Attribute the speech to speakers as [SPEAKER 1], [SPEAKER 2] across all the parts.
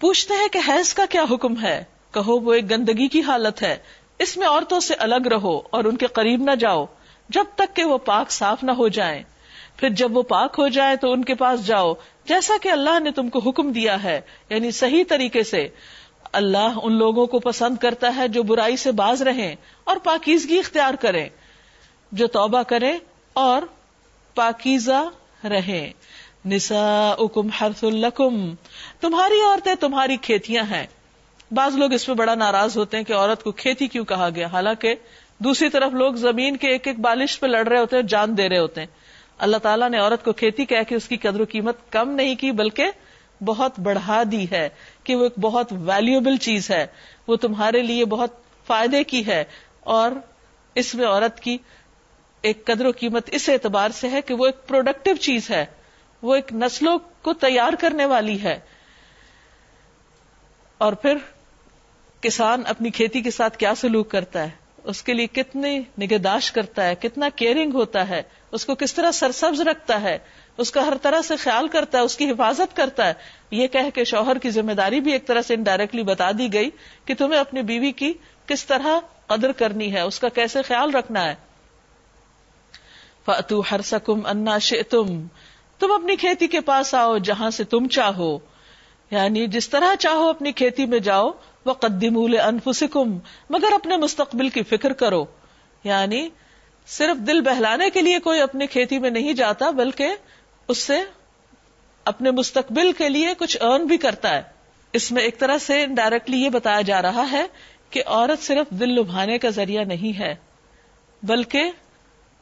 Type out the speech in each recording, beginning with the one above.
[SPEAKER 1] پوچھتے ہیں کہ حیض کا کیا حکم ہے؟ کہو وہ ایک گندگی کی حالت ہے۔ اس میں عورتوں سے الگ رہو اور ان کے قریب نہ جاؤ، جب تک کہ وہ پاک صاف نہ ہو جائیں۔ پھر جب وہ پاک ہو جائے تو ان کے پاس جاؤ، جیسا کہ اللہ نے تم کو حکم دیا ہے یعنی صحیح طریقے سے۔ اللہ ان لوگوں کو پسند کرتا ہے جو برائی سے باز رہیں اور پاکیزگی اختیار کریں۔ جو توبہ کرے اور پاکیزہ رہیں۔ نسا اکم حرف الکم تمہاری عورتیں تمہاری کھیتیاں ہیں۔ بعض لوگ اس میں بڑا ناراض ہوتے ہیں کہ عورت کو کھیتی کیوں کہا گیا؟ حالانکہ دوسری طرف لوگ زمین کے ایک ایک بالش پہ لڑ رہے ہوتے ہیں جان دے رہے ہوتے ہیں۔ اللہ تعالیٰ نے عورت کو کھیتی کہہ کے اس کی قدر و قیمت کم نہیں کی، بلکہ بہت بڑھا دی ہے کہ وہ ایک بہت ویلوبل چیز ہے۔ وہ تمہارے لیے بہت فائدے کی ہے۔ اور اس میں عورت کی ایک قدر و قیمت اس اعتبار سے ہے کہ وہ ایک پروڈکٹیو چیز ہے۔ وہ ایک نسلوں کو تیار کرنے والی ہے۔ اور پھر کسان اپنی کھیتی کے ساتھ کیا سلوک کرتا ہے؟ اس کے لیے کتنی نگہداشت کرتا ہے؟ کتنا کیئرنگ ہوتا ہے؟ اس کو کس طرح سرسبز رکھتا ہے؟ اس کا ہر طرح سے خیال کرتا ہے، اس کی حفاظت کرتا ہے۔ یہ کہہ کے شوہر کی ذمہ داری بھی ایک طرح سے انڈائریکٹلی بتا دی گئی کہ تمہیں اپنی بیوی کی کس طرح قدر کرنی ہے، اس کا کیسے خیال رکھنا ہے۔ فتو ہر سکم انا تم اپنی کھیتی کے پاس آؤ جہاں سے تم چاہو۔ یعنی جس طرح چاہو اپنی کھیتی میں جاؤ وہ قدمول انفسکم مگر اپنے مستقبل کی فکر کرو۔ یعنی صرف دل بہلانے کے لیے کوئی اپنی کھیتی میں نہیں جاتا، بلکہ اس سے اپنے مستقبل کے لیے کچھ ارن بھی کرتا ہے۔ اس میں ایک طرح سے ڈائریکٹلی یہ بتایا جا رہا ہے کہ عورت صرف دل لبھانے کا ذریعہ نہیں ہے، بلکہ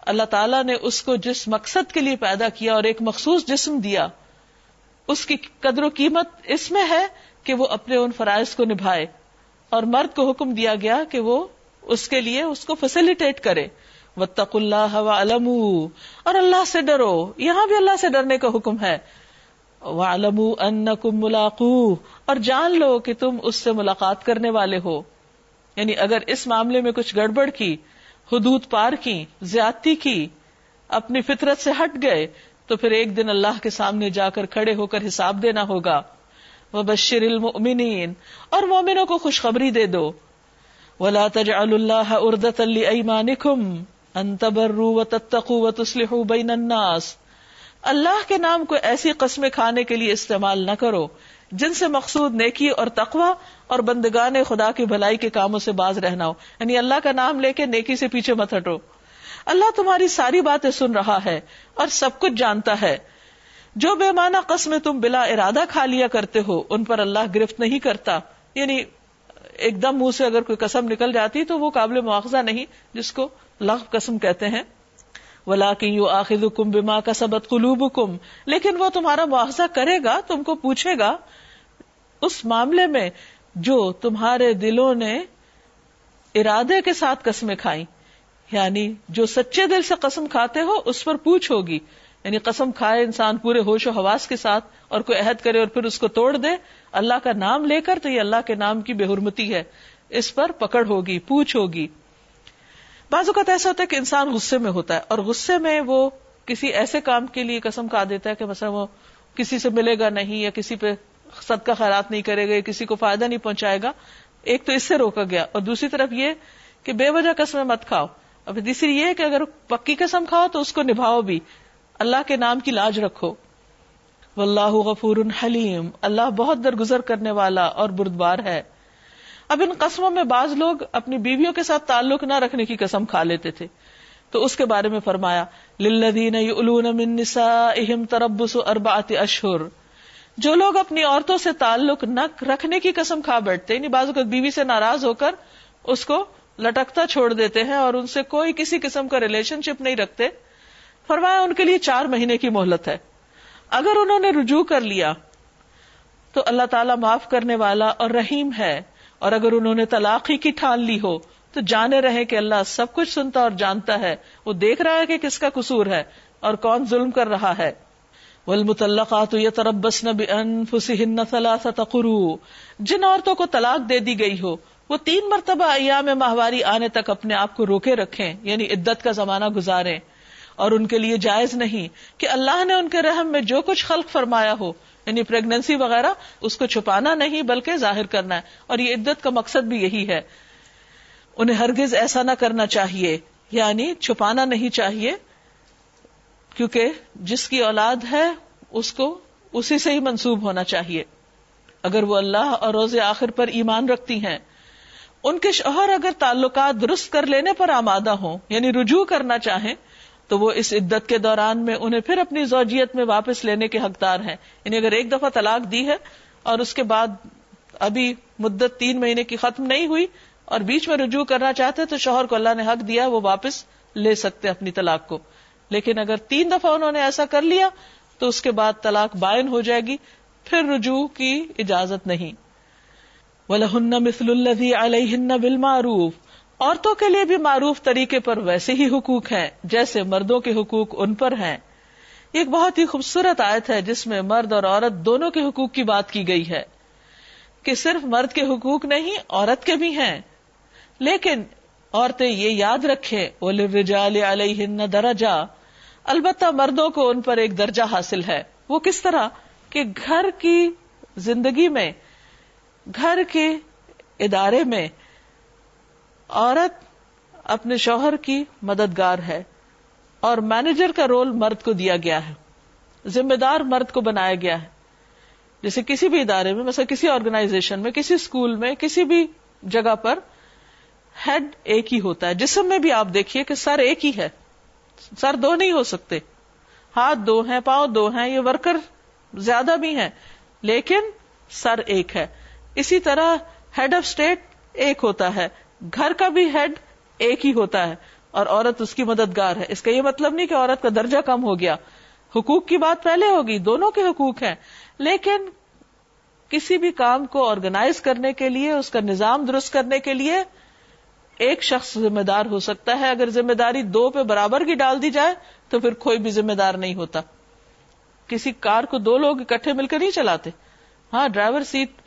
[SPEAKER 1] اللہ تعالیٰ نے اس کو جس مقصد کے لیے پیدا کیا اور ایک مخصوص جسم دیا، اس کی قدر و قیمت اس میں ہے کہ وہ اپنے ان فرائض کو نبھائے اور مرد کو حکم دیا گیا کہ وہ اس کے لیے اس کو فیسلٹیٹ کرے۔ وتق اللہ علم اور اللہ سے ڈرو۔ یہاں بھی اللہ سے ڈرنے کا حکم ہے۔ علم ان کم ملاقو اور جان لو کہ تم اس سے ملاقات کرنے والے ہو۔ یعنی اگر اس معاملے میں کچھ گڑبڑ کی حدود پار کی، زیادتی کی، اپنی فطرت سے ہٹ گئے، تو پھر ایک دن اللہ کے سامنے جا کر کھڑے ہو کر حساب دینا ہوگا۔ وہ بشر المؤمنین اور مومنوں کو خوشخبری دے دو۔ ولا تجعل اللہ اردت ایمانکم ان تبروا وتتقوا وتصلحوا بین الناس۔ اللہ کے نام کو ایسی قسمیں کھانے کے لیے استعمال نہ کرو، جن سے مقصود نیکی اور تقوا اور بندگان خدا کی بھلائی کے کاموں سے باز رہنا ہو۔ یعنی اللہ کا نام لے کے نیکی سے پیچھے مت ہٹو۔ اللہ تمہاری ساری باتیں سن رہا ہے اور سب کچھ جانتا ہے۔ جو بے معنی قسم تم بلا ارادہ کھا لیا کرتے ہو، ان پر اللہ گرفت نہیں کرتا۔ یعنی ایک دم منہ سے اگر کوئی قسم نکل جاتی تو وہ قابل مواخذہ نہیں، جس کو لغ قسم کہتے ہیں۔ ولا کی یو آخر کم بیما کا سبت قلوب کم لیکن وہ تمہارا مواخذہ کرے گا، تم کو پوچھے گا۔ اس معاملے میں جو تمہارے دلوں نے ارادے کے ساتھ قسمیں کھائی یعنی جو سچے دل سے قسم کھاتے ہو، اس پر پوچھ ہوگی۔ یعنی قسم کھائے انسان پورے ہوش و حواس کے ساتھ اور کوئی عہد کرے اور پھر اس کو توڑ دے۔ اللہ کا نام لے کر تو یہ اللہ کے نام کی بے حرمتی ہے۔ اس پر پکڑ ہوگی، پوچھ ہوگی۔ بعض اوقات ایسا ہوتا ہے کہ انسان غصے میں ہوتا ہے اور غصے میں وہ کسی ایسے کام کے لیے قسم کھا دیتا ہے کہ مثلا وہ کسی سے ملے گا نہیں یا کسی پہ صدقہ خیرات نہیں کرے گا، کسی کو فائدہ نہیں پہنچائے گا۔ ایک تو اس سے روکا گیا۔ اور دوسری طرف یہ کہ بے وجہ قسمیں مت کھاؤ۔ اب تیسری یہ کہ اگر پکی قسم کھاؤ تو اس کو نبھاؤ بھی۔ اللہ کے نام کی لاج رکھو۔ واللہ غفور حلیم۔ اللہ بہت درگزر کرنے والا اور بردبار ہے۔ اب ان قسموں میں بعض لوگ اپنی بیویوں کے ساتھ تعلق نہ رکھنے کی قسم کھا لیتے تھے۔ تو اس کے بارے میں فرمایا، للذین یؤلون من نسائہم تربص اربعۃ اشہر۔ جو لوگ اپنی عورتوں سے تعلق نہ رکھنے کی قسم کھا بیٹھتے یعنی بعض اوقات بیوی سے ناراض ہو کر اس کو لٹکتا چھوڑ دیتے ہیں اور ان سے کوئی کسی قسم کا ریلیشن شپ نہیں رکھتے۔ فرمایا ان کے لیے چار مہینے کی مہلت ہے۔ اگر انہوں نے رجوع کر لیا تو اللہ تعالیٰ معاف کرنے والا اور رحیم ہے۔ اور اگر انہوں نے طلاق ہی کی ٹھان لی ہو تو جانے رہے کہ اللہ سب کچھ سنتا اور جانتا ہے۔ وہ دیکھ رہا ہے کہ کس کا قصور ہے اور کون ظلم کر رہا ہے۔ والمطلقات يتربصن بانفسهن ثلاثه قروء۔ جن عورتوں کو طلاق دے دی گئی ہو، وہ تین مرتبہ ایام ماہواری آنے تک اپنے آپ کو روکے رکھیں یعنی عدت کا زمانہ گزارے اور ان کے لیے جائز نہیں کہ اللہ نے ان کے رحم میں جو کچھ خلق فرمایا ہو یعنی پریگنینسی وغیرہ، اس کو چھپانا نہیں، بلکہ ظاہر کرنا ہے۔ اور یہ عدت کا مقصد بھی یہی ہے۔ انہیں ہرگز ایسا نہ کرنا چاہیے یعنی چھپانا نہیں چاہیے۔ کیونکہ جس کی اولاد ہے، اس کو اسی سے ہی منسوب ہونا چاہیے۔ اگر وہ اللہ اور روز آخر پر ایمان رکھتی ہیں، ان کے شوہر اگر تعلقات درست کر لینے پر آمادہ ہوں یعنی رجوع کرنا چاہیں، تو وہ اس عدت کے دوران میں انہیں پھر اپنی زوجیت میں واپس لینے کے حقدار ہیں۔ یعنی اگر ایک دفعہ طلاق دی ہے اور اس کے بعد ابھی مدت تین مہینے کی ختم نہیں ہوئی اور بیچ میں رجوع کرنا چاہتے تو شوہر کو اللہ نے حق دیا، وہ واپس لے سکتے اپنی طلاق کو۔ لیکن اگر تین دفعہ انہوں نے ایسا کر لیا تو اس کے بعد طلاق بائن ہو جائے گی، پھر رجوع کی اجازت نہیں۔ وَلَهُنَّ مِثْلُ الَّذِي عَلَيْهِنَّ بِالْمَعْرُوفِ۔ عورتوں کے لیے بھی معروف طریقے پر ویسے ہی حقوق ہیں، جیسے مردوں کے حقوق ان پر ہیں۔ ایک بہت ہی خوبصورت آیت ہے جس میں مرد اور عورت دونوں کے حقوق کی بات کی گئی ہے۔ کہ صرف مرد کے حقوق نہیں، عورت کے بھی ہیں۔ لیکن عورتیں یہ یاد رکھے رجال علیہ درجہ البتہ مردوں کو ان پر ایک درجہ حاصل ہے۔ وہ کس طرح؟ کہ گھر کی زندگی میں، گھر کے ادارے میں عورت اپنے شوہر کی مددگار ہے اور مینیجر کا رول مرد کو دیا گیا ہے۔ ذمہ دار مرد کو بنایا گیا ہے۔ جیسے کسی بھی ادارے میں، مثلا کسی آرگنائزیشن میں، کسی اسکول میں، کسی بھی جگہ پر ہیڈ ایک ہی ہوتا ہے۔ جسم میں بھی آپ دیکھیے کہ سر ایک ہی ہے۔ سر دو نہیں ہو سکتے۔ ہاتھ دو ہیں، پاؤں دو ہیں، یہ ورکر زیادہ بھی ہیں، لیکن سر ایک ہے۔ اسی طرح ہیڈ آف اسٹیٹ ایک ہوتا ہے۔ گھر کا بھی ہیڈ ایک ہی ہوتا ہے۔ اور عورت اس کی مددگار ہے۔ اس کا یہ مطلب نہیں کہ عورت کا درجہ کم ہو گیا۔ حقوق کی بات پہلے ہوگی۔ دونوں کے حقوق ہیں۔ لیکن کسی بھی کام کو آرگنائز کرنے کے لیے، اس کا نظام درست کرنے کے لیے ایک شخص ذمہ دار ہو سکتا ہے، اگر ذمہ داری دو پہ برابر کی ڈال دی جائے تو پھر کوئی بھی ذمہ دار نہیں ہوتا۔ کسی کار کو دو لوگ اکٹھے مل کر نہیں چلاتے۔ ہاں ڈرائیور سیٹ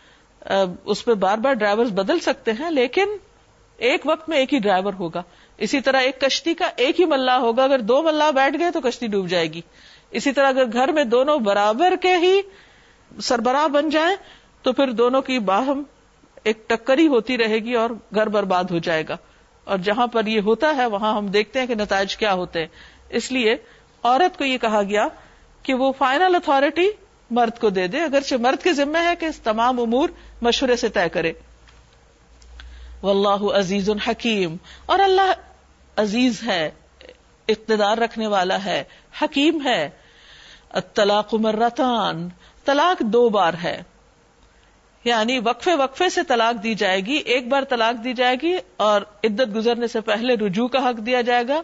[SPEAKER 1] اس پہ بار بار ڈرائیور بدل سکتے ہیں، لیکن ایک وقت میں ایک ہی ڈرائیور ہوگا۔ اسی طرح ایک کشتی کا ایک ہی ملا ہوگا۔ اگر دو ملا بیٹھ گئے تو کشتی ڈوب جائے گی۔ اسی طرح اگر گھر میں دونوں برابر کے ہی سربراہ بن جائیں تو پھر دونوں کی باہم ایک ٹکری ہوتی رہے گی اور گھر برباد ہو جائے گا۔ اور جہاں پر یہ ہوتا ہے، وہاں ہم دیکھتے ہیں کہ نتائج کیا ہوتے ہیں۔ اس لیے عورت کو یہ کہا گیا کہ وہ فائنل اتارٹی مرد کو دے دے، اگرچہ مرد کے ذمہ ہے کہ تمام امور مشورے سے طے کرے۔ واللہ عزیز الحکیم اور اللہ عزیز ہے، اقتدار رکھنے والا ہے، حکیم ہے۔ طلاق مرتان۔ طلاق دو بار ہے۔ یعنی وقفے وقفے سے طلاق دی جائے گی، ایک بار طلاق دی جائے گی اور عدت گزرنے سے پہلے رجوع کا حق دیا جائے گا۔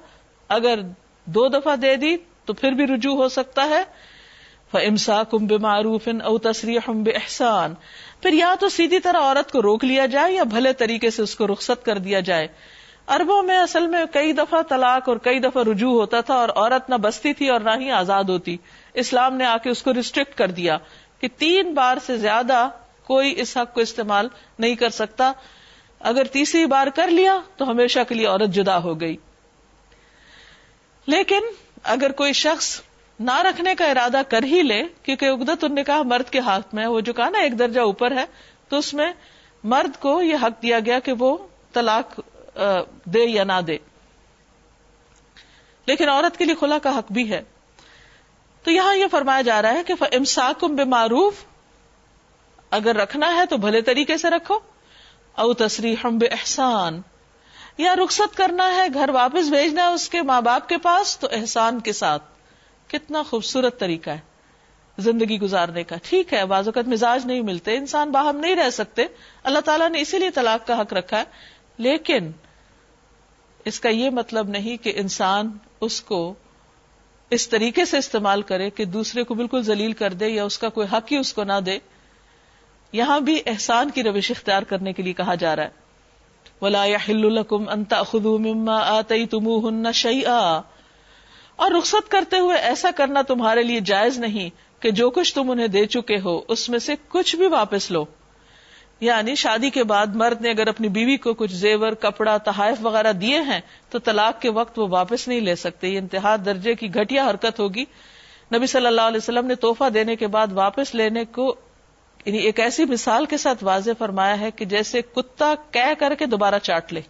[SPEAKER 1] اگر دو دفعہ دے دی تو پھر بھی رجوع ہو سکتا ہے۔ امسا کم بے معروف او تصریح بے احسان پھر یا تو سیدھی طرح عورت کو روک لیا جائے یا بھلے طریقے سے اس کو رخصت کر دیا جائے۔ اربوں میں اصل میں کئی دفعہ طلاق اور کئی دفعہ رجوع ہوتا تھا اور عورت نہ بستی تھی اور نہ ہی آزاد ہوتی۔ اسلام نے آ کے اس کو ریسٹرکٹ کر دیا کہ تین بار سے زیادہ کوئی اس حق کو استعمال نہیں کر سکتا۔ اگر تیسری بار کر لیا تو ہمیشہ کے لیے عورت جدا ہو گئی۔ لیکن اگر کوئی شخص نہ رکھنے کا ارادہ کر ہی لے، کیونکہ اگدت ان نے کہا مرد کے ہاتھ میں وہ جو کہا نا ایک درجہ اوپر ہے، تو اس میں مرد کو یہ حق دیا گیا کہ وہ طلاق دے یا نہ دے۔ لیکن عورت کے لیے کھلا کا حق بھی ہے۔ تو یہاں یہ فرمایا جا رہا ہے کہ امساکم بے معروف اگر رکھنا ہے تو بھلے طریقے سے رکھو۔ او تصریح بے احسان یا رخصت کرنا ہے، گھر واپس بھیجنا ہے اس کے ماں باپ کے پاس تو احسان کے ساتھ۔ کتنا خوبصورت طریقہ ہے۔ زندگی گزارنے کا۔ ٹھیک ہے، بعض اوقات مزاج نہیں ملتے، انسان باہم نہیں رہ سکتے۔ اللہ تعالیٰ نے اسی لیے طلاق کا حق رکھا ہے۔ لیکن اس کا یہ مطلب نہیں کہ انسان اس کو اس طریقے سے استعمال کرے کہ دوسرے کو بالکل ذلیل کر دے یا اس کا کوئی حق ہی اس کو نہ دے۔ یہاں بھی احسان کی روش اختیار کرنے کے لیے کہا جا رہا ہے۔ ولا انتا خدو مما آئی تم اور رخصت کرتے ہوئے ایسا کرنا تمہارے لیے جائز نہیں کہ جو کچھ تم انہیں دے چکے ہو، اس میں سے کچھ بھی واپس لو۔ یعنی شادی کے بعد مرد نے اگر اپنی بیوی کو کچھ زیور، کپڑا، تحائف وغیرہ دیے ہیں، تو طلاق کے وقت وہ واپس نہیں لے سکتے۔ یہ انتہا درجے کی گھٹیا حرکت ہوگی۔ نبی صلی اللہ علیہ وسلم نے توحفہ دینے کے بعد واپس لینے کو یعنی ایک ایسی مثال کے ساتھ واضح فرمایا ہے کہ جیسے کتا کہہ کر کے دوبارہ چاٹ لے۔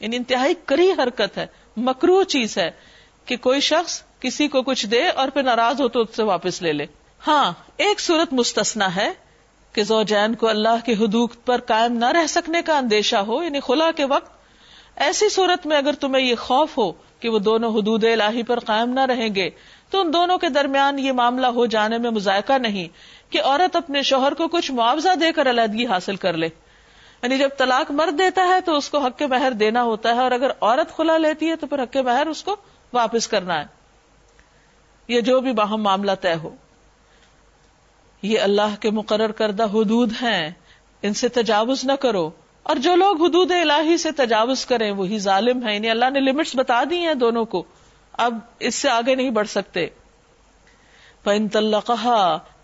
[SPEAKER 1] یعنی انتہائی کری حرکت ہے، مکرو چیز ہے کہ کوئی شخص کسی کو کچھ دے اور پھر ناراض ہو تو اس سے واپس لے لے۔ ہاں ایک صورت مستثنا ہے کہ زوجین کو اللہ کے حدود پر قائم نہ رہ سکنے کا اندیشہ ہو یعنی خلا کے وقت ایسی صورت میں اگر تمہیں یہ خوف ہو کہ وہ دونوں حدود الہی پر قائم نہ رہیں گے، تو ان دونوں کے درمیان یہ معاملہ ہو جانے میں مذائقہ نہیں۔ کہ عورت اپنے شوہر کو کچھ معاوضہ دے کر علیحدگی حاصل کر لے۔ یعنی جب طلاق مرد دیتا ہے تو اس کو حق مہر دینا ہوتا ہے اور اگر عورت کھلا لیتی ہے تو پھر حق مہر اس کو واپس کرنا ہے۔ یہ جو بھی باہم معاملہ طے ہو۔ یہ اللہ کے مقرر کردہ حدود ہیں۔ ان سے تجاوز نہ کرو۔ اور جو لوگ حدود الہی سے تجاوز کریں وہی ظالم ہیں۔ یعنی اللہ نے لمٹس بتا دی ہیں دونوں کو۔ اب اس سے آگے نہیں بڑھ سکتے۔ پن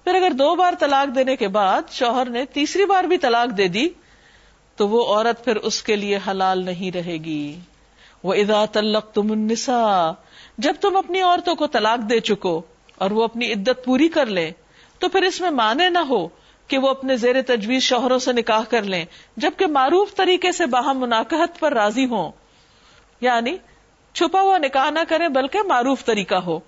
[SPEAKER 1] پھر اگر دو بار طلاق دینے کے بعد شوہر نے تیسری بار بھی طلاق دے دی، تو وہ عورت پھر اس کے لیے حلال نہیں رہے گی۔ وہ ادا تلق تم جب تم اپنی عورتوں کو طلاق دے چکو اور وہ اپنی عدت پوری کر لیں، تو پھر اس میں مانے نہ ہو کہ وہ اپنے زیر تجویز شوہروں سے نکاح کر لیں، جبکہ معروف طریقے سے باہم مناقحت پر راضی ہوں۔ یعنی چھپا ہوا نکاح نہ کریں بلکہ معروف طریقہ ہو۔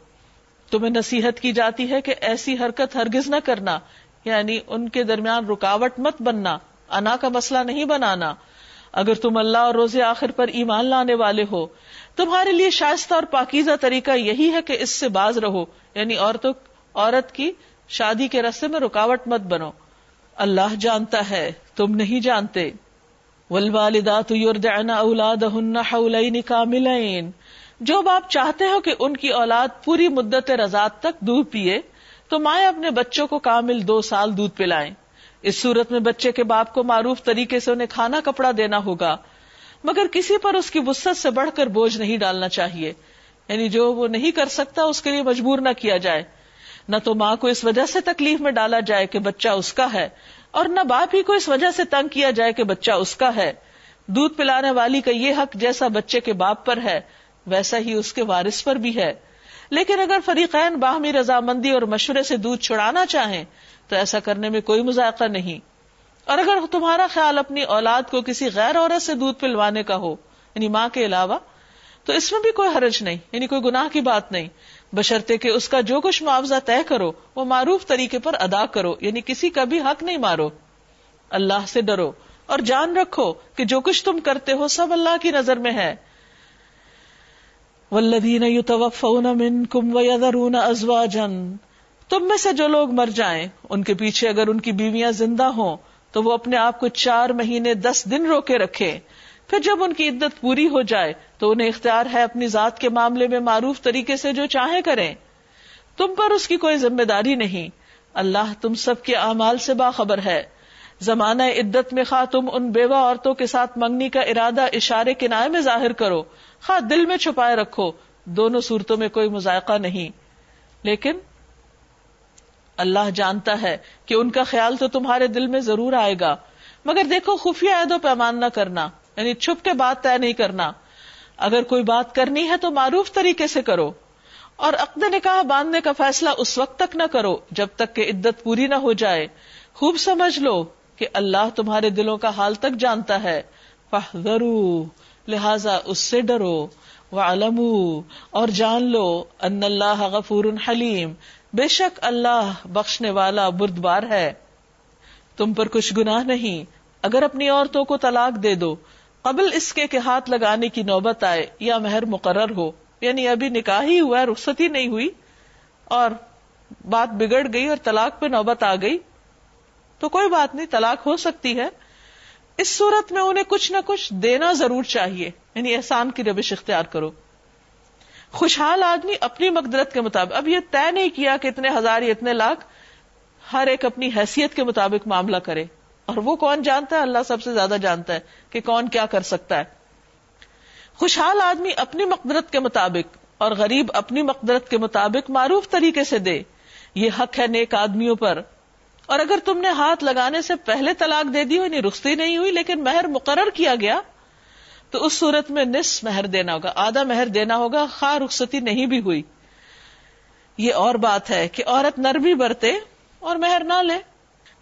[SPEAKER 1] تمہیں نصیحت کی جاتی ہے کہ ایسی حرکت ہرگز نہ کرنا یعنی ان کے درمیان رکاوٹ مت بننا، انا کا مسئلہ نہیں بنانا۔ اگر تم اللہ اور روزے آخر پر ایمان لانے والے ہو، تمہارے لیے شائستہ اور پاکیزہ طریقہ یہی ہے کہ اس سے باز رہو یعنی عورتوں، عورت کی شادی کے رستے میں رکاوٹ مت بنو۔ اللہ جانتا ہے، تم نہیں جانتے۔ والوالدات یردعن اولادهن حولین کاملین جو باپ چاہتے ہو کہ ان کی اولاد پوری مدت رضاعت تک دودھ پیے، تو مائیں اپنے بچوں کو کامل دو سال دودھ پلائیں۔ اس صورت میں بچے کے باپ کو معروف طریقے سے انہیں کھانا کپڑا دینا ہوگا، مگر کسی پر اس کی وسط سے بڑھ کر بوجھ نہیں ڈالنا چاہیے۔ یعنی جو وہ نہیں کر سکتا، اس کے لیے مجبور نہ کیا جائے۔ نہ تو ماں کو اس وجہ سے تکلیف میں ڈالا جائے کہ بچہ اس کا ہے، اور نہ باپ ہی کو اس وجہ سے تنگ کیا جائے کہ بچہ اس کا ہے۔ دودھ پلانے والی کا یہ حق جیسا بچے کے باپ پر ہے۔ ویسا ہی اس کے وارث پر بھی ہے۔ لیکن اگر فریقین باہمی رضامندی اور مشورے سے دودھ چھڑانا چاہیں، تو ایسا کرنے میں کوئی مذائقہ نہیں۔ اور اگر تمہارا خیال اپنی اولاد کو کسی غیر عورت سے دودھ پلوانے کا ہو یعنی ماں کے علاوہ، تو اس میں بھی کوئی حرج نہیں یعنی کوئی گناہ کی بات نہیں۔ بشرطے کہ اس کا جو کچھ معاوضہ طے کرو، وہ معروف طریقے پر ادا کرو یعنی کسی کا بھی حق نہیں مارو۔ اللہ سے ڈرو اور جان رکھو کہ جو کچھ تم کرتے ہو سب اللہ کی نظر میں ہے۔ ولدین منکم ویذرون ازواجا تم میں سے جو لوگ مر جائیں، ان کے پیچھے اگر ان کی بیویاں زندہ ہوں، تو وہ اپنے آپ کو چار مہینے دس دن روکے رکھے۔ پھر جب ان کی عدت پوری ہو جائے، تو انہیں اختیار ہے اپنی ذات کے معاملے میں معروف طریقے سے جو چاہیں کریں۔ تم پر اس کی کوئی ذمہ داری نہیں۔ اللہ تم سب کے اعمال سے باخبر ہے۔ زمانہ عدت میں خواہ تم ان بیوہ عورتوں کے ساتھ منگنی کا ارادہ اشارے کنائے میں ظاہر کرو۔ خواہ دل میں چھپائے رکھو۔ دونوں صورتوں میں کوئی مذائقہ نہیں۔ لیکن اللہ جانتا ہے کہ ان کا خیال تو تمہارے دل میں ضرور آئے گا۔ مگر دیکھو، خفیہ عید و پیمان نہ کرنا یعنی چھپ کے بات طے نہیں کرنا۔ اگر کوئی بات کرنی ہے تو معروف طریقے سے کرو۔ اور عقد نکاح باندھنے کا فیصلہ اس وقت تک نہ کرو جب تک کہ عدت پوری نہ ہو جائے۔ خوب سمجھ لو۔ کہ اللہ تمہارے دلوں کا حال تک جانتا ہے۔ لہذا اس سے ڈرو۔ وہ اور جان لو ان اللہ غفور حلیم۔ بے شک اللہ بخشنے والا بردبار ہے۔ تم پر کچھ گناہ نہیں۔ اگر اپنی عورتوں کو طلاق دے دو، قبل اس کے کہ ہاتھ لگانے کی نوبت آئے یا مہر مقرر ہو۔ یعنی ابھی نکاح ہی ہوا، رخصتی نہیں ہوئی اور بات بگڑ گئی اور طلاق پہ نوبت آ گئی۔ تو کوئی بات نہیں، طلاق ہو سکتی ہے۔ اس صورت میں انہیں کچھ نہ کچھ دینا ضرور چاہیے۔ یعنی احسان کی روش اختیار کرو۔ خوشحال آدمی اپنی مقدرت کے مطابق، اب یہ طے نہیں کیا کہ اتنے ہزار یا اتنے لاکھ ہر ایک اپنی حیثیت کے مطابق معاملہ کرے۔ اور وہ کون جانتا ہے؟ اللہ سب سے زیادہ جانتا ہے کہ کون کیا کر سکتا ہے۔ خوشحال آدمی اپنی مقدرت کے مطابق اور غریب اپنی مقدرت کے مطابق معروف طریقے سے دے۔ یہ حق ہے نیک آدمیوں پر۔ اور اگر تم نے ہاتھ لگانے سے پہلے طلاق دے دی یعنی رخصتی نہیں ہوئی، لیکن مہر مقرر کیا گیا، تو اس صورت میں نصف مہر دینا ہوگا، آدھا مہر دینا ہوگا، خواہ رخصتی نہیں بھی ہوئی۔ یہ اور بات ہے کہ عورت نرمی برتے اور مہر نہ لے۔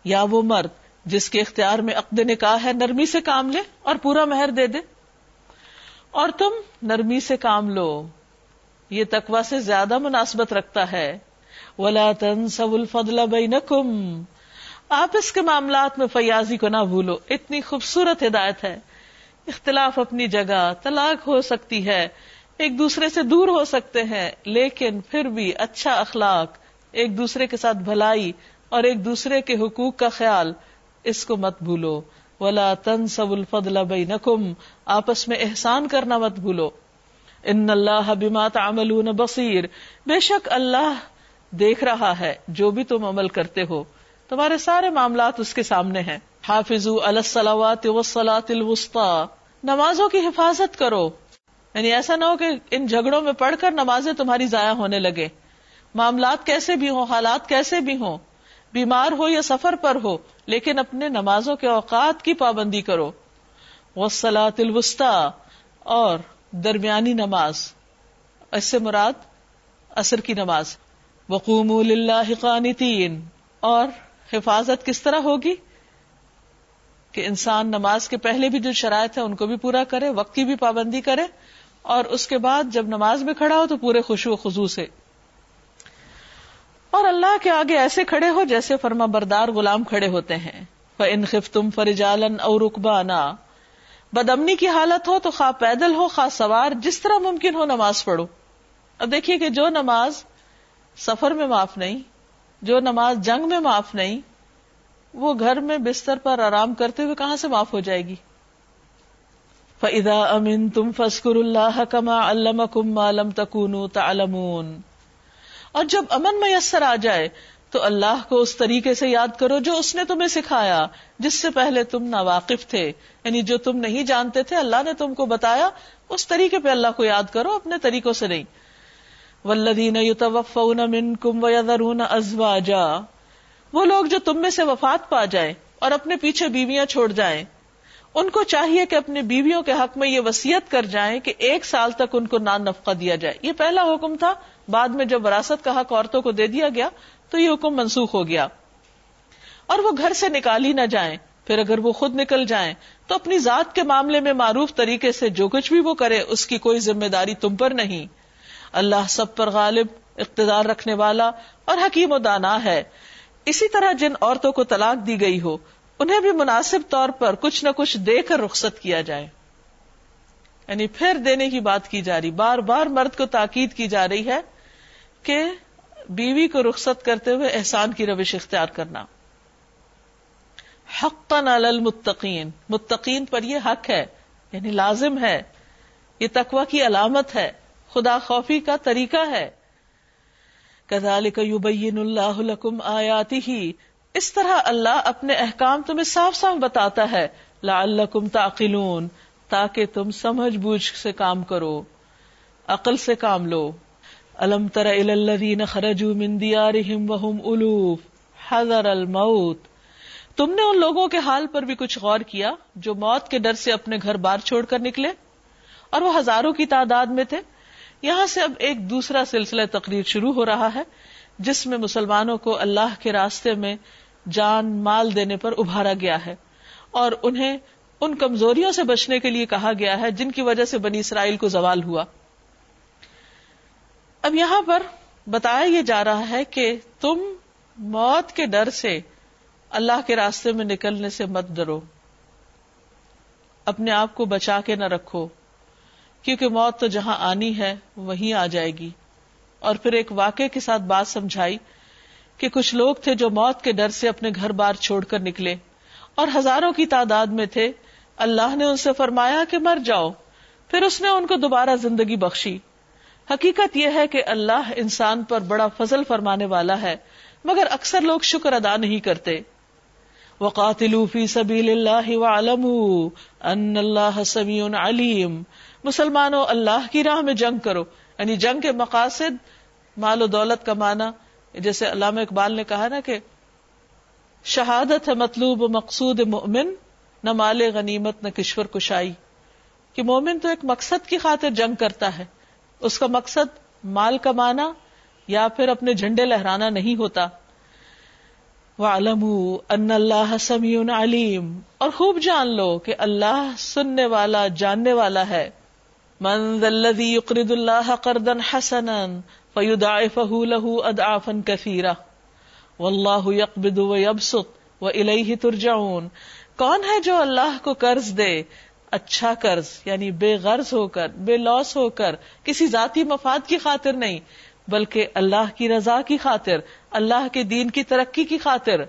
[SPEAKER 1] یا وہ مرد جس کے اختیار میں عقد نکاح ہے، نرمی سے کام لے اور پورا مہر دے دے۔ اور تم نرمی سے کام لو، یہ تقوا سے زیادہ مناسبت رکھتا ہے۔ ولا الفضل بینکم آپ اس کے معاملات میں فیاضی کو نہ بھولو، اتنی خوبصورت ہدایت ہے۔ اختلاف اپنی جگہ، طلاق ہو سکتی ہے، ایک دوسرے سے دور ہو سکتے ہیں، لیکن پھر بھی اچھا اخلاق، ایک دوسرے کے ساتھ بھلائی اور ایک دوسرے کے حقوق کا خیال، اس کو مت بھولو۔ ولا تن سب الفضل بینکم آپس میں احسان کرنا مت بھولو۔ ان اللہ بما تعملون بصیر بے شک اللہ دیکھ رہا ہے، جو بھی تم عمل کرتے ہو۔ تمہارے سارے معاملات اس کے سامنے ہیں۔ حافظ الصلاوات والصلاة الوسطى نمازوں کی حفاظت کرو۔ یعنی ایسا نہ ہو کہ ان جھگڑوں میں پڑھ کر نمازیں تمہاری ضائع ہونے لگے۔ معاملات کیسے بھی ہوں، حالات کیسے بھی ہوں، بیمار ہو یا سفر پر ہو، لیکن اپنے نمازوں کے اوقات کی پابندی کرو۔ والصلاة الوسطى اور درمیانی نماز۔ اس سے مراد اثر کی نماز۔ وقوم اللہ قانتین۔ اور حفاظت کس طرح ہوگی کہ انسان نماز کے پہلے بھی جو شرائط ہے ان کو بھی پورا کرے، وقت کی بھی پابندی کرے، اور اس کے بعد جب نماز میں کھڑا ہو تو پورے خوشو و خزو سے۔ اور اللہ کے آگے ایسے کھڑے ہو جیسے فرما بردار غلام کھڑے ہوتے ہیں۔ انخف تم فرجالن اور رقبانا بدمنی کی حالت ہو تو خواہ پیدل ہو، خواہ سوار، جس طرح ممکن ہو نماز پڑھو۔ اب دیکھیے کہ جو نماز سفر میں معاف نہیں جو نماز جنگ میں معاف نہیں، وہ گھر میں بستر پر آرام کرتے ہوئے کہاں سے معاف ہو جائے گی؟ فَإِذَا أَمِن تُمْ فَاسْكُرُ اللَّهَ كَمَا عَلَّمَكُمْ مَا لَمْ تَكُونُوا تَعْلَمُونَ۔ اور جب امن میسر آ جائے، تو اللہ کو اس طریقے سے یاد کرو جو اس نے تمہیں سکھایا، جس سے پہلے تم ناواقف تھے۔ یعنی جو تم نہیں جانتے تھے، اللہ نے تم کو بتایا، اس طریقے پہ اللہ کو یاد کرو، اپنے طریقوں سے نہیں۔ ولدین منکم ویذرون ازواجا۔ وہ لوگ جو تم میں سے وفات پا جائیں اور اپنے پیچھے بیویاں چھوڑ جائیں، ان کو چاہیے کہ اپنی بیویوں کے حق میں یہ وسیعت کر جائیں کہ ایک سال تک ان کو نان نفقہ دیا جائے۔ یہ پہلا حکم تھا، بعد میں جب وراثت کا حق عورتوں کو دے دیا گیا تو یہ حکم منسوخ ہو گیا۔ اور وہ گھر سے نکالی نہ جائیں، پھر اگر وہ خود نکل جائیں تو اپنی ذات کے معاملے میں معروف طریقے سے جو کچھ بھی وہ کرے، اس کی کوئی ذمہ داری تم پر نہیں۔ اللہ سب پر غالب، اقتدار رکھنے والا اور حکیم و دانا ہے۔ اسی طرح جن عورتوں کو طلاق دی گئی ہو، انہیں بھی مناسب طور پر کچھ نہ کچھ دے کر رخصت کیا جائے۔ یعنی پھر دینے کی بات کی جا رہی، بار بار مرد کو تاکید کی جا رہی ہے کہ بیوی کو رخصت کرتے ہوئے احسان کی روش اختیار کرنا۔ حق المتقین، متقین پر یہ حق ہے یعنی لازم ہے، یہ تقوی کی علامت ہے۔ خدا خوفی کا طریقہ ہے۔ کذالک یبین اللہ لکم آیاتی ہی اس طرح اللہ اپنے احکام تمہیں صاف صاف بتاتا ہے۔ لعلکم تعقلون۔ تاکہ تم سمجھ بوجھ سے کام کرو۔ عقل سے کام لو۔ الم تر الذین خرجوا من دیارہم وهم الوف۔ حذر الموت۔ تم نے ان لوگوں کے حال پر بھی کچھ غور کیا جو موت کے ڈر سے اپنے گھر بار چھوڑ کر نکلے؟ اور وہ ہزاروں کی تعداد میں تھے۔ یہاں سے اب ایک دوسرا سلسلہ تقریر شروع ہو رہا ہے، جس میں مسلمانوں کو اللہ کے راستے میں جان مال دینے پر ابھارا گیا ہے۔ اور انہیں ان کمزوریوں سے بچنے کے لیے کہا گیا ہے، جن کی وجہ سے بنی اسرائیل کو زوال ہوا۔ اب یہاں پر بتایا یہ جا رہا ہے کہ تم موت کے ڈر سے اللہ کے راستے میں نکلنے سے مت ڈرو۔ اپنے آپ کو بچا کے نہ رکھو۔ کیونکہ موت تو جہاں آنی ہے، وہیں آ جائے گی۔ اور پھر ایک واقعے کے ساتھ بات سمجھائی کہ کچھ لوگ تھے جو موت کے ڈر سے اپنے گھر بار چھوڑ کر نکلے اور ہزاروں کی تعداد میں تھے۔ اللہ نے ان سے فرمایا کہ مر جاؤ۔ پھر اس نے ان کو دوبارہ زندگی بخشی۔ حقیقت یہ ہے کہ اللہ انسان پر بڑا فضل فرمانے والا ہے، مگر اکثر لوگ شکر ادا نہیں کرتے۔ وقاتلوا فی سبیل اللہ وعلموا ان اللہ سمیع علیم مسلمانوں، اللہ کی راہ میں جنگ کرو۔ یعنی جنگ کے مقاصد مال و دولت کا جیسے علامہ اقبال نے کہا نا کہ شہادت ہے مطلوب و مقصود مومن، نہ مال غنیمت، نہ کشور کشائی۔ کہ مومن تو ایک مقصد کی خاطر جنگ کرتا ہے۔ اس کا مقصد مال کمانا یا پھر اپنے جھنڈے لہرانا نہیں ہوتا۔ ان اللہ سمیع علیم اور خوب جان لو کہ اللہ سننے والا، جاننے والا ہے۔ من الذي يقرض الله قرضا حسنا فيضاعفه له اضعافا كثيره والله يقبض ويبسط واليه ترجعون. کون ہے جو اللہ کو قرض دے؟ اچھا قرض یعنی بے غرض ہو کر، بے لوس ہو کر، کسی ذاتی مفاد کی خاطر نہیں، بلکہ اللہ کی رضا کی خاطر، اللہ کے دین کی ترقی کی خاطر۔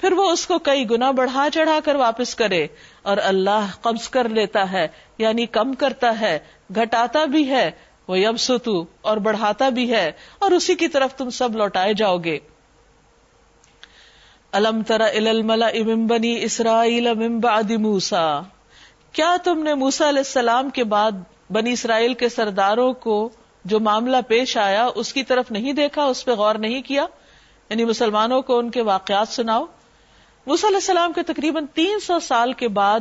[SPEAKER 1] پھر وہ اس کو کئی گنا بڑھا چڑھا کر واپس کرے اور اللہ قبض کر لیتا ہے یعنی کم کرتا ہے، گھٹاتا بھی ہے وہ یب ستو اور بڑھاتا بھی ہے، اور اسی کی طرف تم سب لوٹائے جاؤ گے۔ الم ترا ام بنی اسرائیل موسا کیا تم نے موسا علیہ السلام کے بعد بنی اسرائیل کے سرداروں کو جو معاملہ پیش آیا اس کی طرف نہیں دیکھا، اس پہ غور نہیں کیا؟ یعنی مسلمانوں کو ان کے واقعات سناؤ۔ موسیٰ علیہ السلام کے تقریباً تین سو سال کے بعد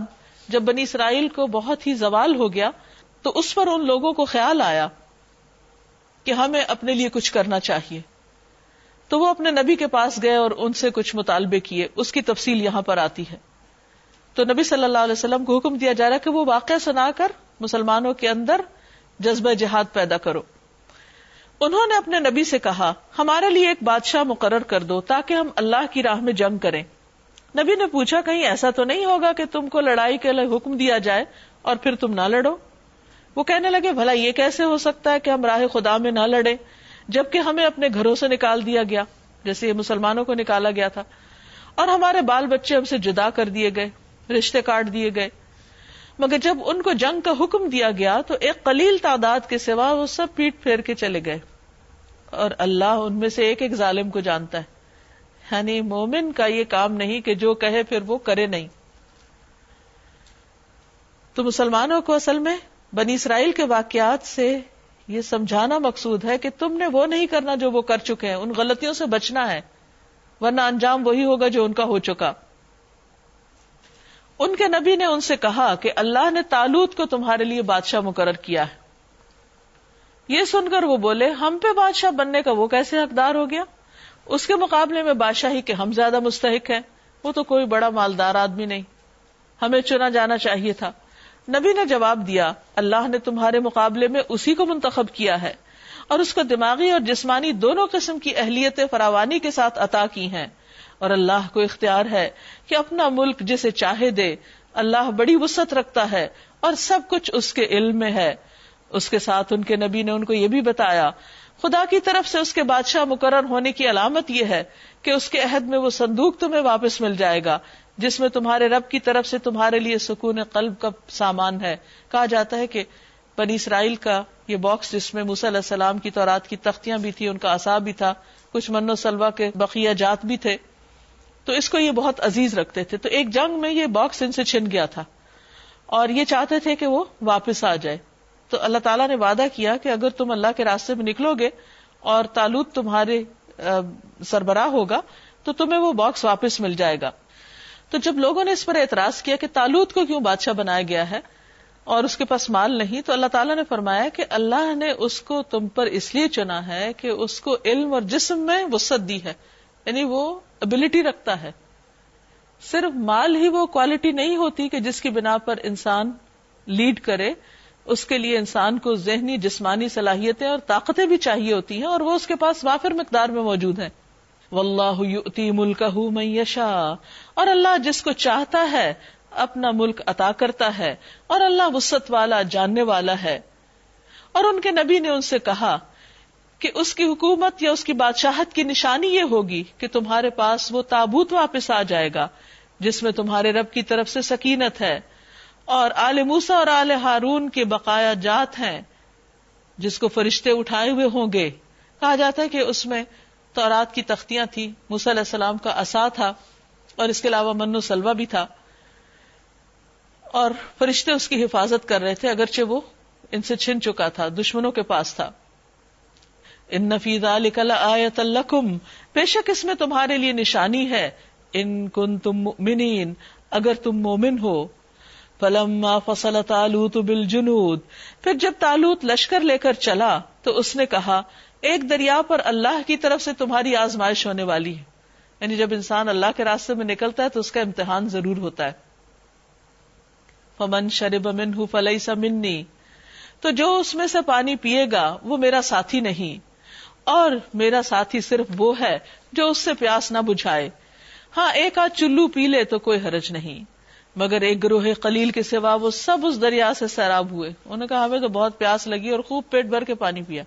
[SPEAKER 1] جب بنی اسرائیل کو بہت ہی زوال ہو گیا، تو اس پر ان لوگوں کو خیال آیا کہ ہمیں اپنے لیے کچھ کرنا چاہیے۔ تو وہ اپنے نبی کے پاس گئے اور ان سے کچھ مطالبے کیے۔ اس کی تفصیل یہاں پر آتی ہے۔ تو نبی صلی اللہ علیہ وسلم کو حکم دیا جا رہا کہ وہ واقعہ سنا کر مسلمانوں کے اندر جذبہ جہاد پیدا کرو۔ انہوں نے اپنے نبی سے کہا، ہمارے لیے ایک بادشاہ مقرر کر دو تاکہ ہم اللہ کی راہ میں جنگ کریں۔ نبی نے پوچھا کہیں ایسا تو نہیں ہوگا کہ تم کو لڑائی کے لیے حکم دیا جائے اور پھر تم نہ لڑو؟ وہ کہنے لگے، بھلا یہ کیسے ہو سکتا ہے کہ ہم راہ خدا میں نہ لڑے جبکہ ہمیں اپنے گھروں سے نکال دیا گیا، جیسے یہ مسلمانوں کو نکالا گیا تھا، اور ہمارے بال بچے ہم سے جدا کر دیے گئے، رشتے کاٹ دیے گئے۔ مگر جب ان کو جنگ کا حکم دیا گیا تو ایک قلیل تعداد کے سوا وہ سب پیٹ پھیر کے چلے گئے اور اللہ ان میں سے ایک ایک ظالم کو جانتا ہے۔ یعنی مومن کا یہ کام نہیں کہ جو کہے پھر وہ کرے نہیں۔ تو مسلمانوں کو اصل میں بنی اسرائیل کے واقعات سے یہ سمجھانا مقصود ہے کہ تم نے وہ نہیں کرنا جو وہ کر چکے ہیں، ان غلطیوں سے بچنا ہے، ورنہ انجام وہی ہوگا جو ان کا ہو چکا۔ ان کے نبی نے ان سے کہا کہ اللہ نے تالوت کو تمہارے لیے بادشاہ مقرر کیا ہے۔ یہ سن کر وہ بولے، ہم پہ بادشاہ بننے کا وہ کیسے حقدار ہو گیا؟ اس کے مقابلے میں بادشاہی کے ہم زیادہ مستحق ہیں۔ وہ تو کوئی بڑا مالدار آدمی نہیں۔ ہمیں چنا جانا چاہیے تھا۔ نبی نے جواب دیا، اللہ نے تمہارے مقابلے میں اسی کو منتخب کیا ہے۔ اور اس کو دماغی اور جسمانی دونوں قسم کی اہلیت فراوانی کے ساتھ عطا کی ہیں۔ اور اللہ کو اختیار ہے کہ اپنا ملک جسے چاہے دے۔ اللہ بڑی وسط رکھتا ہے اور سب کچھ اس کے علم میں ہے۔ اس کے ساتھ ان کے نبی نے ان کو یہ بھی بتایا خدا کی طرف سے اس کے بادشاہ مقرر ہونے کی علامت یہ ہے کہ اس کے عہد میں وہ صندوق تمہیں واپس مل جائے گا، جس میں تمہارے رب کی طرف سے تمہارے لیے سکون قلب کا سامان ہے۔ کہا جاتا ہے کہ بنی اسرائیل کا یہ باکس جس میں علیہ السلام کی تورات کی تختیاں بھی تھی ان کا اصاب بھی تھا، کچھ من و سلوا کے بقیہ جات بھی تھے۔ تو اس کو یہ بہت عزیز رکھتے تھے۔ تو ایک جنگ میں یہ باکس ان سے چھن گیا تھا اور یہ چاہتے تھے کہ وہ واپس آ جائے۔ تو اللہ تعالیٰ نے وعدہ کیا کہ اگر تم اللہ کے راستے میں نکلو گے اور تالوت تمہارے سربراہ ہوگا، تو تمہیں وہ باکس واپس مل جائے گا۔ تو جب لوگوں نے اس پر اعتراض کیا کہ تالوت کو کیوں بادشاہ بنایا گیا ہے اور اس کے پاس مال نہیں، تو اللہ تعالیٰ نے فرمایا کہ اللہ نے اس کو تم پر اس لیے چنا ہے کہ اس کو علم اور جسم میں وسط دی ہے یعنی وہ ابلٹی رکھتا ہے۔ صرف مال ہی وہ کوالٹی نہیں ہوتی کہ جس کی بنا پر انسان لیڈ کرے۔ اس کے لیے انسان کو ذہنی جسمانی صلاحیتیں اور طاقتیں بھی چاہیے ہوتی ہیں اور وہ اس کے پاس وافر مقدار میں موجود ہیں۔ واللہ یؤتی ملکہ من یشا اور اللہ جس کو چاہتا ہے، اپنا ملک عطا کرتا ہے اور اللہ وسط والا، جاننے والا ہے۔ اور ان کے نبی نے ان سے کہا کہ اس کی حکومت یا اس کی بادشاہت کی نشانی یہ ہوگی کہ تمہارے پاس وہ تابوت واپس آ جائے گا، جس میں تمہارے رب کی طرف سے سکینت ہے۔ اور آل موسا اور آل ہارون کے بقایا جات ہیں، جس کو فرشتے اٹھائے ہوئے ہوں گے۔ کہا جاتا ہے کہ اس میں تورات کی تختیاں تھی علیہ السلام کا اصا تھا اور اس کے علاوہ من و سلوا بھی تھا۔ اور فرشتے اس کی حفاظت کر رہے تھے، اگرچہ وہ ان سے چھن چکا تھا، دشمنوں کے پاس تھا۔ ان نفیز آیت الکم بے شک اس میں تمہارے لیے نشانی ہے۔ ان کن تم اگر تم مومن ہو فلما فصل تالوت بل پھر جب تالوت لشکر لے کر چلا، تو اس نے کہا، ایک دریا پر اللہ کی طرف سے تمہاری آزمائش ہونے والی ہے۔ یعنی جب انسان اللہ کے راستے میں نکلتا ہے، تو اس کا امتحان ضرور ہوتا ہے۔ فمن شرب من فلئی منی۔ تو جو اس میں سے پانی پیے گا، وہ میرا ساتھی نہیں۔ اور میرا ساتھی صرف وہ ہے جو اس سے پیاس نہ بجھائے۔ ہاں ایک آدھ چلو پی لے تو کوئی حرج نہیں۔ مگر ایک گروہ قلیل کے سوا وہ سب اس دریا سے سیراب ہوئے۔ انہوں نے کہا، ہمیں تو بہت پیاس لگی اور خوب پیٹ بھر کے پانی پیا۔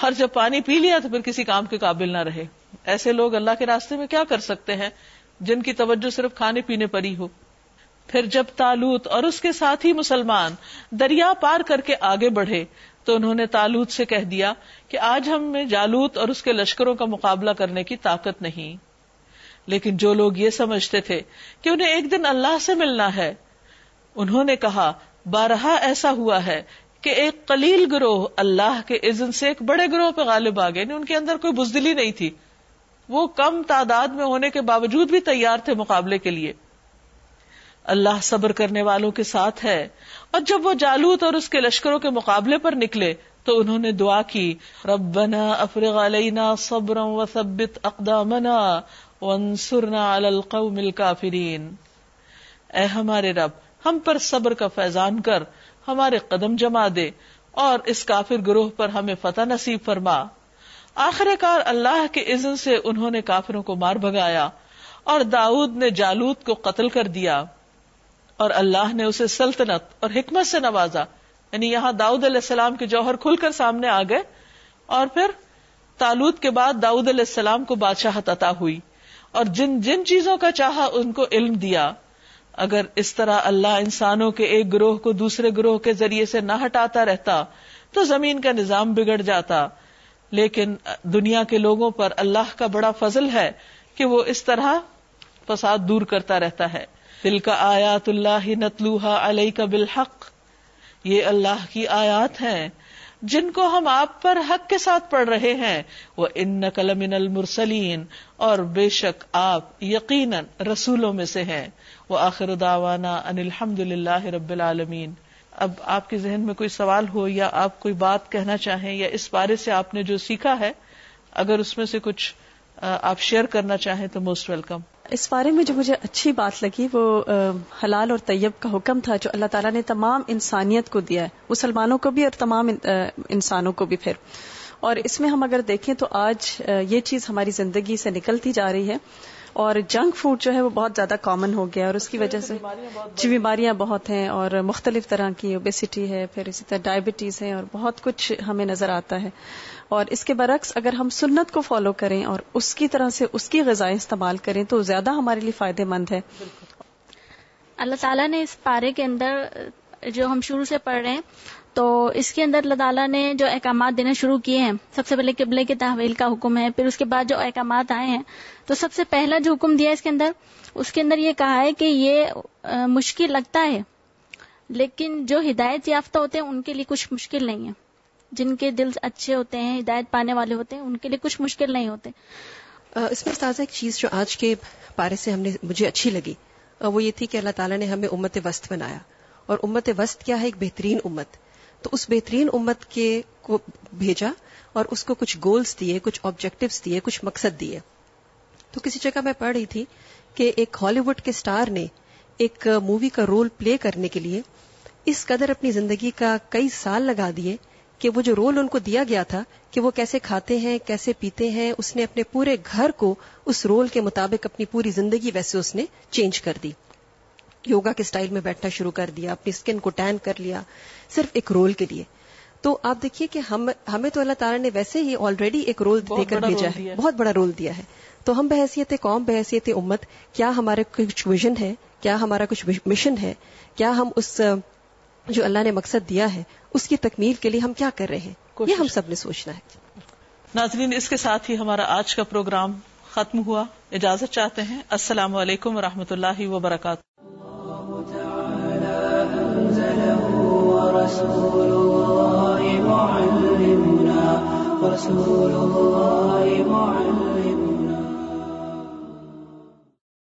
[SPEAKER 1] اور جب پانی پی لیا تو پھر کسی کام کے قابل نہ رہے۔ ایسے لوگ اللہ کے راستے میں کیا کر سکتے ہیں جن کی توجہ صرف کھانے پینے پر ہی ہو؟ پھر جب تالوت اور اس کے ساتھی مسلمان دریا پار کر کے آگے بڑھے تو انہوں نے تالوت سے کہہ دیا کہ آج ہم میں جالوت اور اس کے لشکروں کا مقابلہ کرنے کی طاقت نہیں۔ لیکن جو لوگ یہ سمجھتے تھے کہ انہیں ایک دن اللہ سے ملنا ہے، انہوں نے کہا، بارہا ایسا ہوا ہے کہ ایک قلیل گروہ اللہ کے عزن سے ایک بڑے گروہ پہ غالب آ گئے یعنی ان کے اندر کوئی بزدلی نہیں تھی۔ وہ کم تعداد میں ہونے کے باوجود بھی تیار تھے مقابلے کے لیے۔ اللہ صبر کرنے والوں کے ساتھ ہے۔ اور جب وہ جالوت اور اس کے لشکروں کے مقابلے پر نکلے، تو انہوں نے دعا کی، ربنا افرغ علینا صبرا وثبت اقدامنا وانصرنا علی القوم الكافرین۔ اے ہمارے رب، ہم پر صبر کا فیضان کر، ہمارے قدم جما دے، اور اس کافر گروہ پر ہمیں فتح نصیب فرما۔ آخر کار اللہ کے عزن سے انہوں نے کافروں کو مار بگایا اور داؤد نے جالوت کو قتل کر دیا۔ اور اللہ نے اسے سلطنت اور حکمت سے نوازا۔ یعنی یہاں داؤد علیہ السلام کے جوہر کھل کر سامنے آ گئے، اور پھر تالوت کے بعد داؤد علیہ السلام کو بادشاہ عطا ہوئی۔ اور جن جن چیزوں کا چاہا ان کو علم دیا۔ اگر اس طرح اللہ انسانوں کے ایک گروہ کو دوسرے گروہ کے ذریعے سے نہ ہٹاتا رہتا، تو زمین کا نظام بگڑ جاتا۔ لیکن دنیا کے لوگوں پر اللہ کا بڑا فضل ہے کہ وہ اس طرح فساد دور کرتا رہتا ہے۔ دل کا آیات اللہ نتلوہا علیہ کا بالحق، یہ اللہ کی آیات ہیں۔ جن کو ہم آپ پر حق کے ساتھ پڑھ رہے ہیں، وہ ان نقل من المرسلین، اور بے شک آپ یقیناً رسولوں میں سے ہیں۔ وہ آخر داوانا ان الحمد للہ رب العالمین۔ اب آپ کے ذہن میں کوئی سوال ہو یا آپ کوئی بات کہنا چاہیں یا اس بارے سے آپ نے جو سیکھا ہے، اگر اس میں سے کچھ آپ شیئر کرنا چاہیں تو موسٹ ویلکم۔
[SPEAKER 2] اس بارے میں جو مجھے اچھی بات لگی وہ حلال اور طیب کا حکم تھا جو اللہ تعالیٰ نے تمام انسانیت کو دیا ہے، مسلمانوں کو بھی اور تمام انسانوں کو بھی پھر۔ اور اس میں ہم اگر دیکھیں تو آج یہ چیز ہماری زندگی سے نکلتی جا رہی ہے۔ اور جنک فوڈ جو ہے وہ بہت زیادہ کامن ہو گیا اور اس کی وجہ سے جی بیماریاں بہت ہیں اور مختلف طرح کی اوبیسٹی ہے پھر اسی طرح ڈائبٹیز ہے اور بہت کچھ ہمیں نظر آتا ہے۔ اور اس کے برعکس اگر ہم سنت کو فالو کریں اور اس کی طرح سے اس کی غذائیں استعمال کریں تو زیادہ ہمارے لیے فائدے مند ہے۔
[SPEAKER 3] اللہ تعالیٰ نے اس پارے کے اندر جو ہم شروع سے پڑھ رہے ہیں تو اس کے اندر اللہ تعالیٰ نے جو احکامات دینا شروع کیے ہیں، سب سے پہلے قبلے کے تحویل کا حکم ہے، پھر اس کے بعد جو احکامات آئے ہیں، تو سب سے پہلا جو حکم دیا اس کے اندر، اس کے اندر یہ کہا ہے کہ یہ مشکل لگتا ہے، لیکن جو ہدایت یافتہ ہوتے ہیں، ان کے لیے کچھ مشکل نہیں ہے۔ جن کے دل اچھے ہوتے ہیں، ہدایت پانے والے ہوتے ہیں، ان کے لیے کچھ مشکل نہیں ہوتے۔
[SPEAKER 4] اس میں تازہ ایک چیز جو آج کے پارے سے ہم نے، مجھے اچھی لگی وہ یہ تھی کہ اللہ تعالیٰ نے ہمیں امت وسط بنایا۔ اور امت وسط کیا ہے؟ ایک بہترین امت۔ تو اس بہترین امت کے کو بھیجا اور اس کو کچھ گولز دیے، کچھ آبجیکٹوس دیے، کچھ مقصد دیے۔ تو کسی جگہ میں پڑھ رہی تھی کہ ایک ہالی ووڈ کے سٹار نے ایک مووی کا رول پلے کرنے کے لیے اس قدر اپنی زندگی کا کئی سال لگا دیے کہ وہ جو رول ان کو دیا گیا تھا کہ وہ کیسے کھاتے ہیں، کیسے پیتے ہیں، اس نے اپنے پورے گھر کو اس رول کے مطابق اپنی پوری زندگی ویسے اس نے چینج کر دی۔ یوگا کے سٹائل میں بیٹھنا شروع کر دیا اپنی اسکن کو ٹین کر لیا صرف ایک رول کے لیے۔ تو آپ دیکھیے کہ ہم ہمیں تو اللہ تعالیٰ نے ویسے ہی آلریڈی ایک رول دے کر بھیجا ہے بہت بڑا رول دیا ہے۔ تو ہم بحثیت قوم بحثیت امت کیا ہمارے کچھ ویژن ہے کیا ہمارا کچھ مشن ہے کیا ہم اس جو اللہ نے مقصد دیا ہے اس کی تکمیل کے لیے ہم کیا کر رہے ہیں؟ یہ ہم سب نے سوچنا ہے۔
[SPEAKER 1] ناظرین اس کے ساتھ ہی ہمارا آج کا پروگرام ختم ہوا اجازت چاہتے ہیں۔ السلام علیکم و رحمۃ اللہ وبرکاتہ رسول الله